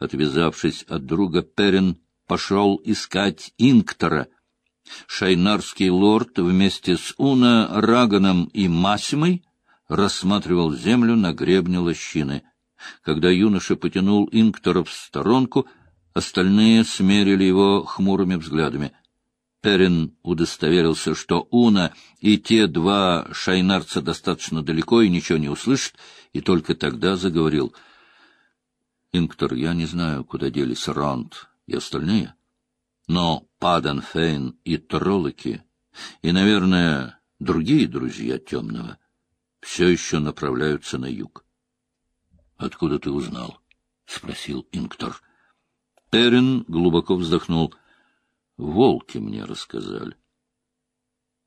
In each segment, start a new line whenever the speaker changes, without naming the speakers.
Отвязавшись от друга, Перин пошел искать Инктора. Шайнарский лорд вместе с Уна, Раганом и Масимой рассматривал землю на гребне лощины. Когда юноша потянул Инктора в сторонку, остальные смерили его хмурыми взглядами. Перин удостоверился, что Уна и те два шайнарца достаточно далеко и ничего не услышат, и только тогда заговорил. — Инктор, я не знаю, куда делись Ранд и остальные, но Паденфейн и Троллоки, и, наверное, другие друзья Темного, все еще направляются на юг. — Откуда ты узнал? — спросил Инктор. Перин глубоко вздохнул — Волки мне рассказали.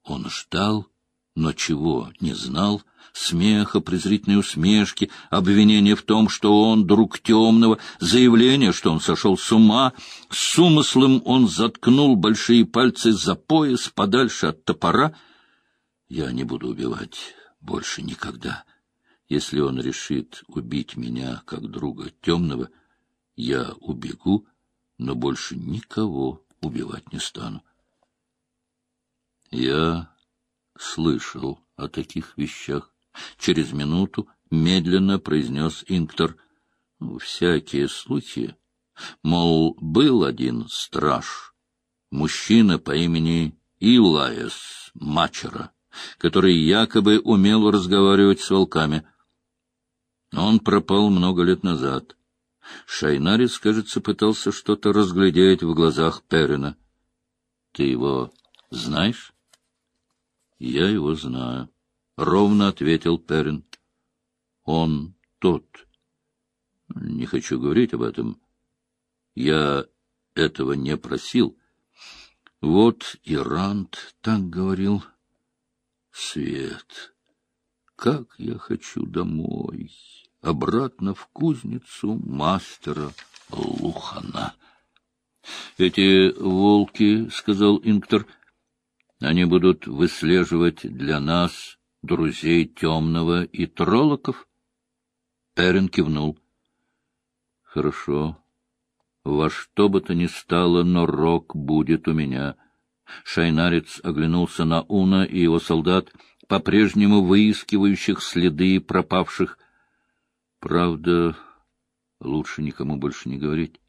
Он ждал, но чего не знал, смеха, презрительной усмешки, обвинения в том, что он друг темного, заявление, что он сошел с ума. С умыслом он заткнул большие пальцы за пояс подальше от топора. Я не буду убивать больше никогда. Если он решит убить меня как друга темного, я убегу, но больше никого убивать не стану. Я слышал о таких вещах. Через минуту медленно произнес Инктор. Ну, всякие слухи. Мол, был один страж, мужчина по имени Илаес Мачера, который якобы умел разговаривать с волками. Он пропал много лет назад. Шайнарец, кажется, пытался что-то разглядеть в глазах Перина. — Ты его знаешь? — Я его знаю, — ровно ответил Перин. — Он тот. Не хочу говорить об этом. Я этого не просил. Вот и Рант так говорил. Свет, как я хочу домой обратно в кузницу мастера Лухана. — Эти волки, — сказал Инктор, — они будут выслеживать для нас друзей темного и троллоков? Перин кивнул. — Хорошо. Во что бы то ни стало, но рок будет у меня. Шайнарец оглянулся на Уна и его солдат, по-прежнему выискивающих следы пропавших Правда, лучше никому больше не говорить.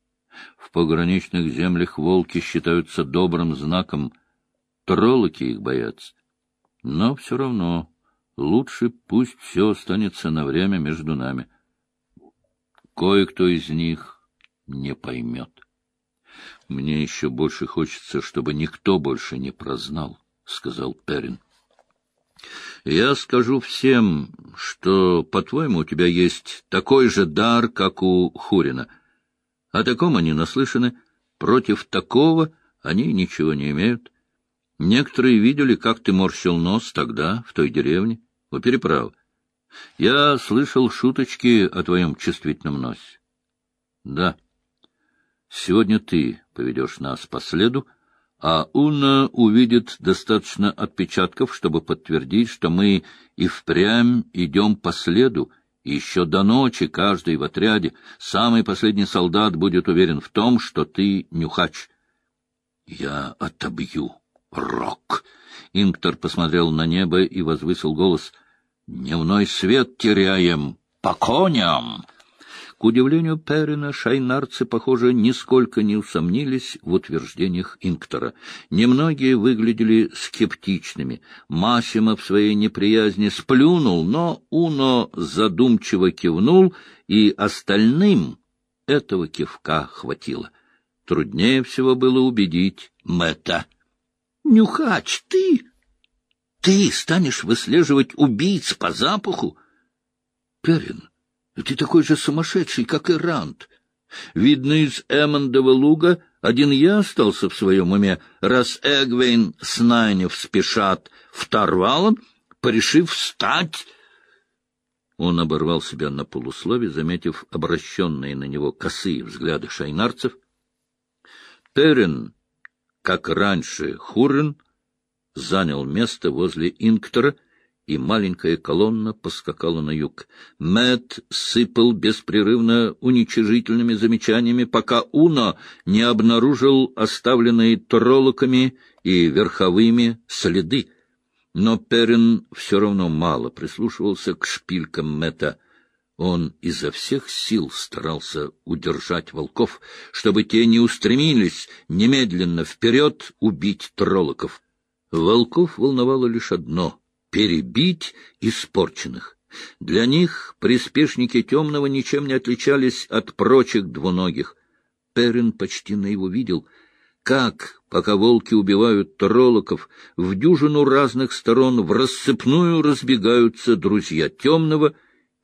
В пограничных землях волки считаются добрым знаком, троллоки их боятся. Но все равно лучше пусть все останется на время между нами. Кое-кто из них не поймет. Мне еще больше хочется, чтобы никто больше не прознал, — сказал Перин. Я скажу всем, что, по-твоему, у тебя есть такой же дар, как у Хурина. О таком они наслышаны, против такого они ничего не имеют. Некоторые видели, как ты морщил нос тогда, в той деревне, у переправы. Я слышал шуточки о твоем чувствительном носе. Да, сегодня ты поведешь нас по следу, а Уна увидит достаточно отпечатков, чтобы подтвердить, что мы и впрямь идем по следу, еще до ночи каждый в отряде, самый последний солдат будет уверен в том, что ты нюхач. — Я отобью, Рок! — Инктор посмотрел на небо и возвысил голос. — Дневной свет теряем! По коням! К удивлению Перина, шайнарцы, похоже, нисколько не усомнились в утверждениях Инктора. Немногие выглядели скептичными. Масима в своей неприязни сплюнул, но Уно задумчиво кивнул, и остальным этого кивка хватило. Труднее всего было убедить Мэтта. — Нюхач, ты? Ты станешь выслеживать убийц по запаху? — Перин, ты такой же сумасшедший, как и Рант. Видно, из Эммондова луга один я остался в своем уме, раз Эгвейн с Найнев спешат в Тарвалан, порешив встать. Он оборвал себя на полуслове, заметив обращенные на него косые взгляды шайнарцев. Терен, как раньше Хурен, занял место возле Инктора и маленькая колонна поскакала на юг. Мэт сыпал беспрерывно уничижительными замечаниями, пока Уно не обнаружил оставленные троллоками и верховыми следы. Но Перин все равно мало прислушивался к шпилькам Мэтта. Он изо всех сил старался удержать волков, чтобы те не устремились немедленно вперед убить троллоков. Волков волновало лишь одно — перебить испорченных. Для них приспешники темного ничем не отличались от прочих двуногих. Перин почти на его видел, как, пока волки убивают троллоков, в дюжину разных сторон в рассыпную разбегаются друзья темного,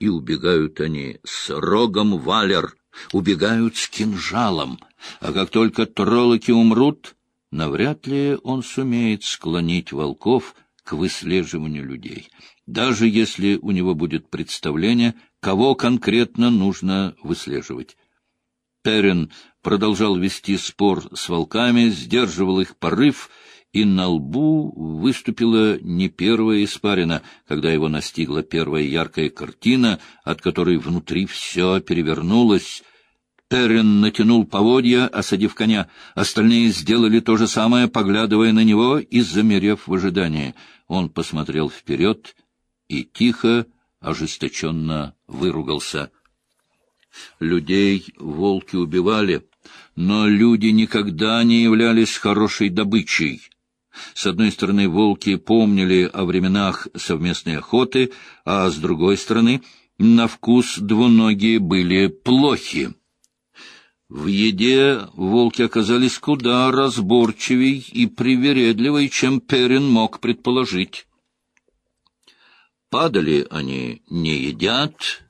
и убегают они с рогом валер, убегают с кинжалом, а как только троллоки умрут — навряд ли он сумеет склонить волков к выслеживанию людей, даже если у него будет представление, кого конкретно нужно выслеживать. Перин продолжал вести спор с волками, сдерживал их порыв, и на лбу выступила не первая испарина, когда его настигла первая яркая картина, от которой внутри все перевернулось, Террен натянул поводья, осадив коня. Остальные сделали то же самое, поглядывая на него и замерев в ожидании. Он посмотрел вперед и тихо, ожесточенно выругался. Людей волки убивали, но люди никогда не являлись хорошей добычей. С одной стороны, волки помнили о временах совместной охоты, а с другой стороны, на вкус двуногие были плохи. В еде волки оказались куда разборчивей и привередливей, чем Перин мог предположить. Падали они не едят,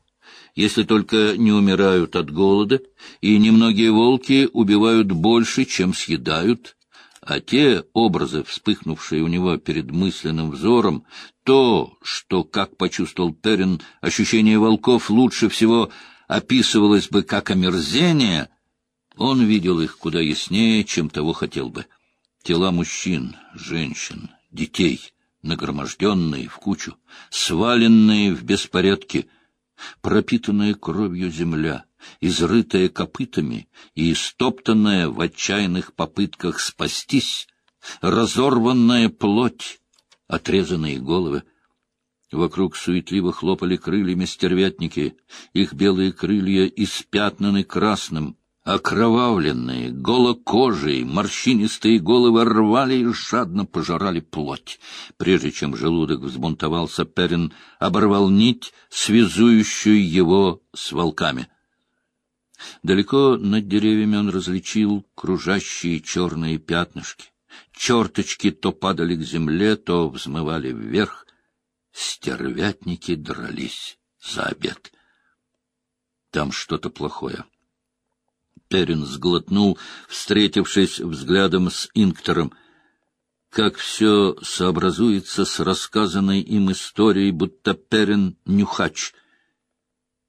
если только не умирают от голода, и немногие волки убивают больше, чем съедают, а те образы, вспыхнувшие у него перед мысленным взором, то, что, как почувствовал Перин, ощущение волков лучше всего описывалось бы как омерзение — он видел их куда яснее, чем того хотел бы. Тела мужчин, женщин, детей, нагроможденные в кучу, сваленные в беспорядке, пропитанная кровью земля, изрытая копытами и истоптанная в отчаянных попытках спастись, разорванная плоть, отрезанные головы. Вокруг суетливо хлопали крыльями стервятники, их белые крылья испятнаны красным, Окровавленные, голокожие, морщинистые головы рвали и жадно пожирали плоть. Прежде чем желудок взбунтовался, Перин оборвал нить, связующую его с волками. Далеко над деревьями он различил кружащие черные пятнышки. Черточки то падали к земле, то взмывали вверх. Стервятники дрались за обед. Там что-то плохое. Перин сглотнул, встретившись взглядом с Инктором. Как все сообразуется с рассказанной им историей, будто Перин — нюхач.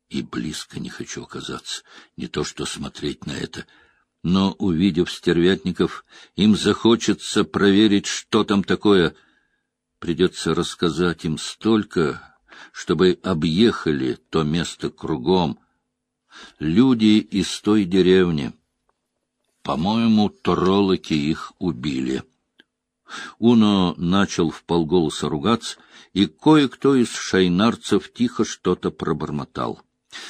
И близко не хочу оказаться, не то что смотреть на это. Но, увидев стервятников, им захочется проверить, что там такое. Придется рассказать им столько, чтобы объехали то место кругом — люди из той деревни. По-моему, троллоки их убили. Уно начал в полголоса ругаться, и кое-кто из шайнарцев тихо что-то пробормотал.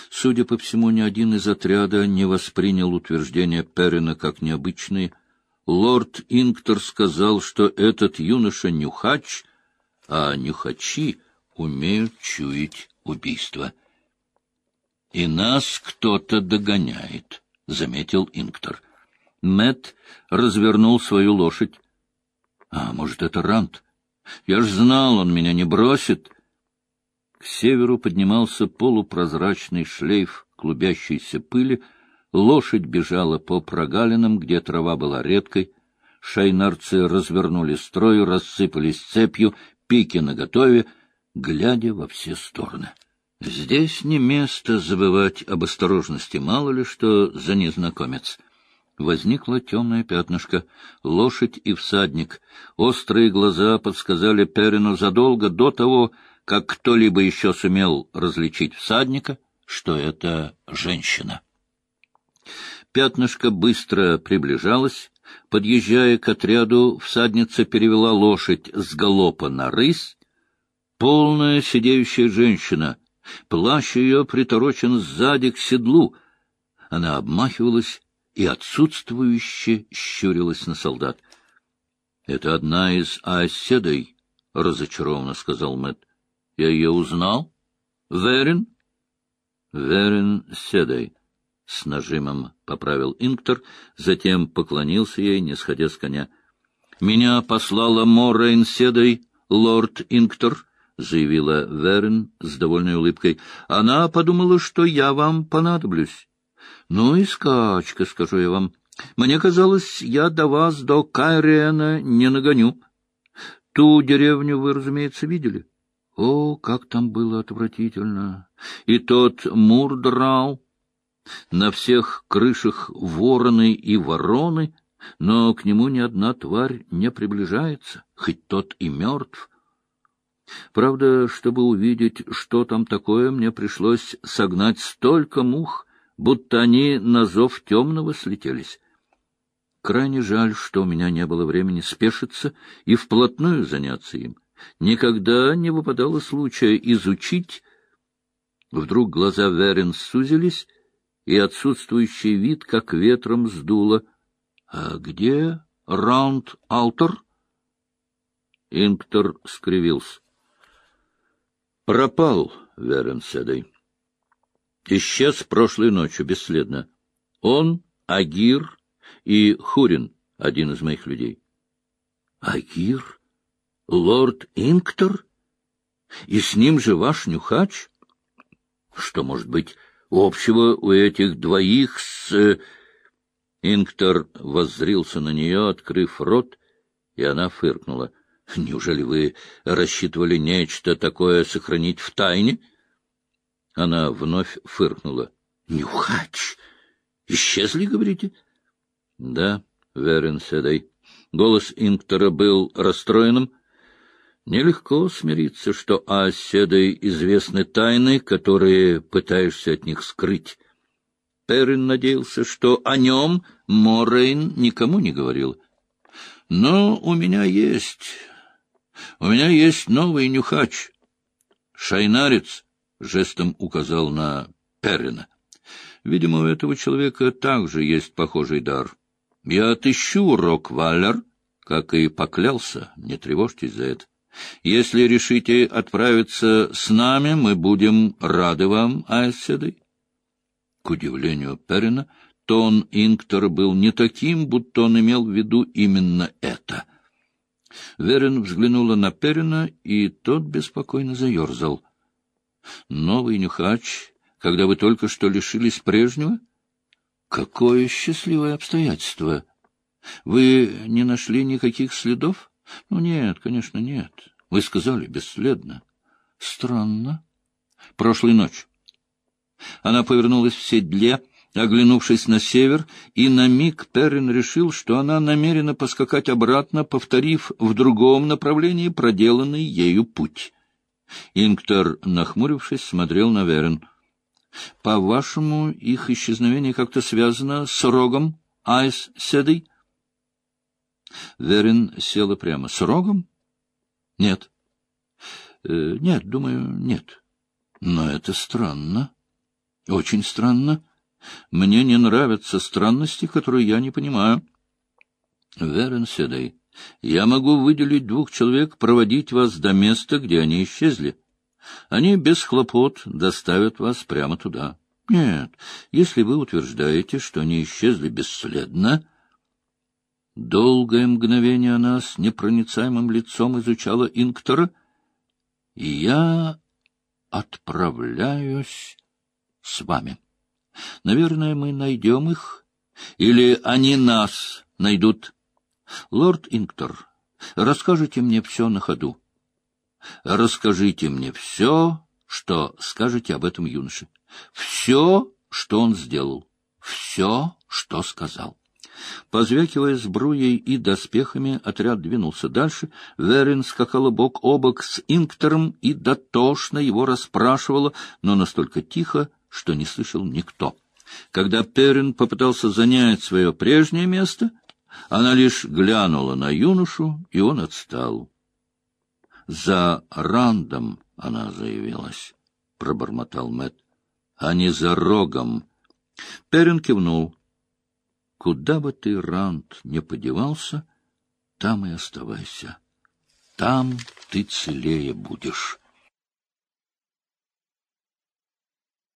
Судя по всему, ни один из отряда не воспринял утверждение Перина как необычные. Лорд Инктор сказал, что этот юноша нюхач, а нюхачи умеют чуять убийство. — И нас кто-то догоняет, — заметил Инктор. Мэт развернул свою лошадь. — А, может, это Рант? Я ж знал, он меня не бросит. К северу поднимался полупрозрачный шлейф клубящейся пыли, лошадь бежала по прогалинам, где трава была редкой, шайнарцы развернули строй, рассыпались цепью, пики наготове, глядя во все стороны. Здесь не место забывать об осторожности, мало ли что за незнакомец. Возникло темное пятнышко, лошадь и всадник. Острые глаза подсказали Перину задолго до того, как кто-либо еще сумел различить всадника, что это женщина. Пятнышко быстро приближалось. Подъезжая к отряду, всадница перевела лошадь с галопа на рысь. Полная сидеющая женщина. Плащ ее приторочен сзади к седлу. Она обмахивалась и отсутствующе щурилась на солдат. — Это одна из оседой, — разочарованно сказал Мэтт. — Я ее узнал? — Верин? — Верин Седой, — с нажимом поправил Инктор, затем поклонился ей, не сходя с коня. — Меня послала Моррейн Седой, лорд Инктор, — заявила Верин с довольной улыбкой. — Она подумала, что я вам понадоблюсь. — Ну и скачка, скажу я вам. Мне казалось, я до вас, до Кайриена, не нагоню. Ту деревню вы, разумеется, видели? О, как там было отвратительно! И тот Мурдрау, на всех крышах вороны и вороны, но к нему ни одна тварь не приближается, хоть тот и мертв. Правда, чтобы увидеть, что там такое, мне пришлось согнать столько мух, будто они на зов темного слетелись. Крайне жаль, что у меня не было времени спешиться и вплотную заняться им. Никогда не выпадало случая изучить. Вдруг глаза Верин сузились, и отсутствующий вид как ветром сдуло. — А где Раунд-Алтор? Инктор скривился. — Пропал Верен Седой. Исчез прошлой ночью бесследно. Он, Агир и Хурин, один из моих людей. — Агир? Лорд Инктор? И с ним же ваш нюхач? Что может быть общего у этих двоих с... Э, Инктор воззрился на нее, открыв рот, и она фыркнула. — Неужели вы рассчитывали нечто такое сохранить в тайне? Она вновь фыркнула. — Нюхач! Исчезли, говорите? —— Да, верен Седой. Голос Инктора был расстроенным. Нелегко смириться, что о Седой известны тайны, которые пытаешься от них скрыть. Перин надеялся, что о нем Моррейн никому не говорил. Но у меня есть... У меня есть новый нюхач. Шайнарец жестом указал на Перина. Видимо, у этого человека также есть похожий дар. Я отыщу Рок-Валлер, как и поклялся, не тревожьтесь за это. Если решите отправиться с нами, мы будем рады вам, Айседой. К удивлению Перина, тон Инктора был не таким, будто он имел в виду именно это. Верин взглянула на Перина, и тот беспокойно заерзал. — Новый нюхач, когда вы только что лишились прежнего? — Какое счастливое обстоятельство! Вы не нашли никаких следов? Ну, нет, конечно, нет. Вы сказали, бесследно. Странно. Прошлой ночью. Она повернулась в седле, оглянувшись на север, и на миг Перрин решил, что она намерена поскакать обратно, повторив в другом направлении проделанный ею путь. Инктор, нахмурившись, смотрел на Верен. — По-вашему, их исчезновение как-то связано с рогом Айс Седой? Верин села прямо. — С рогом? — Нет. Э, — Нет, думаю, нет. Но это странно. Очень странно. Мне не нравятся странности, которые я не понимаю. — Верин Седой, я могу выделить двух человек, проводить вас до места, где они исчезли. Они без хлопот доставят вас прямо туда. Нет, если вы утверждаете, что они исчезли бесследно... Долгое мгновение она с непроницаемым лицом изучала Инктора, я отправляюсь с вами. Наверное, мы найдем их, или они нас найдут. Лорд Инктор, расскажите мне все на ходу. Расскажите мне все, что скажете об этом юноше. Все, что он сделал. Все, что сказал. Позвякивая сбруей и доспехами, отряд двинулся дальше. Верин скакала бок о бок с Инктором и дотошно его расспрашивала, но настолько тихо, что не слышал никто. Когда Перин попытался занять свое прежнее место, она лишь глянула на юношу, и он отстал. За Рандом она заявилась, — пробормотал Мэт, а не за Рогом. Перин кивнул. Куда бы ты, Ранд, не подевался, там и оставайся. Там ты целее будешь.